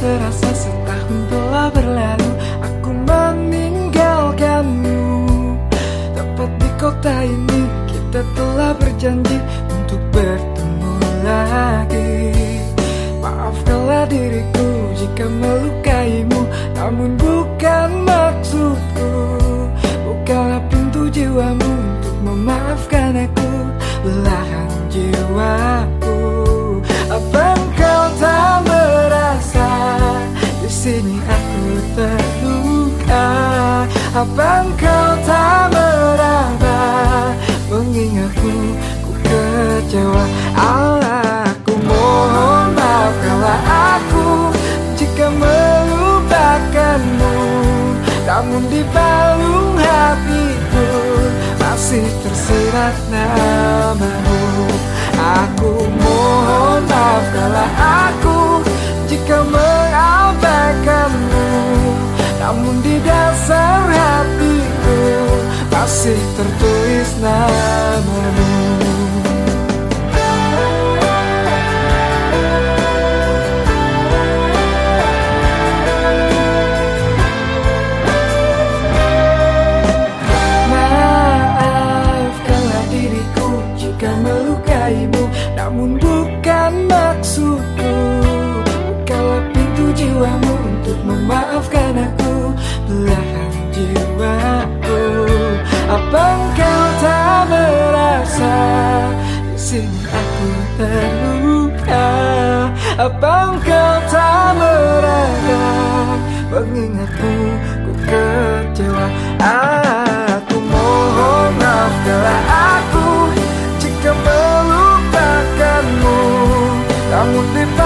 Terasa setahun telah berlalu. Aku meninggalkanmu. Tepat di kota ini kita telah berjanji Namun di palung hatiku Masih tersirat namamu. Aku mohon maafkanlah aku Jika mengabaikanmu Namun di dasar hatiku Masih tertulis namamu bukan maksudku Bukalah pintu jiwamu untuk memaafkan aku. Belahan jiwaku Apa engkau tak merasa? Di sini aku terluka. Apa engkau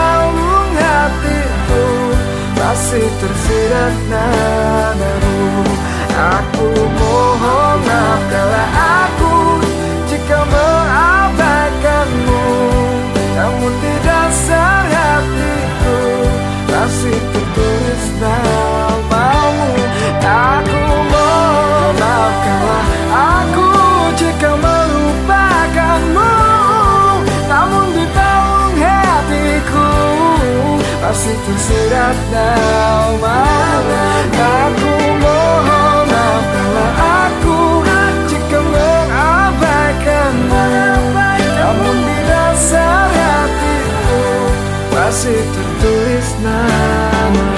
Palung hatiku Masih tersirat nadamu Untuk surat now malam Aku mohon maaf Kalau aku Jika mengabaikanmu Namun di dasar hatiku Masih tertulis nama.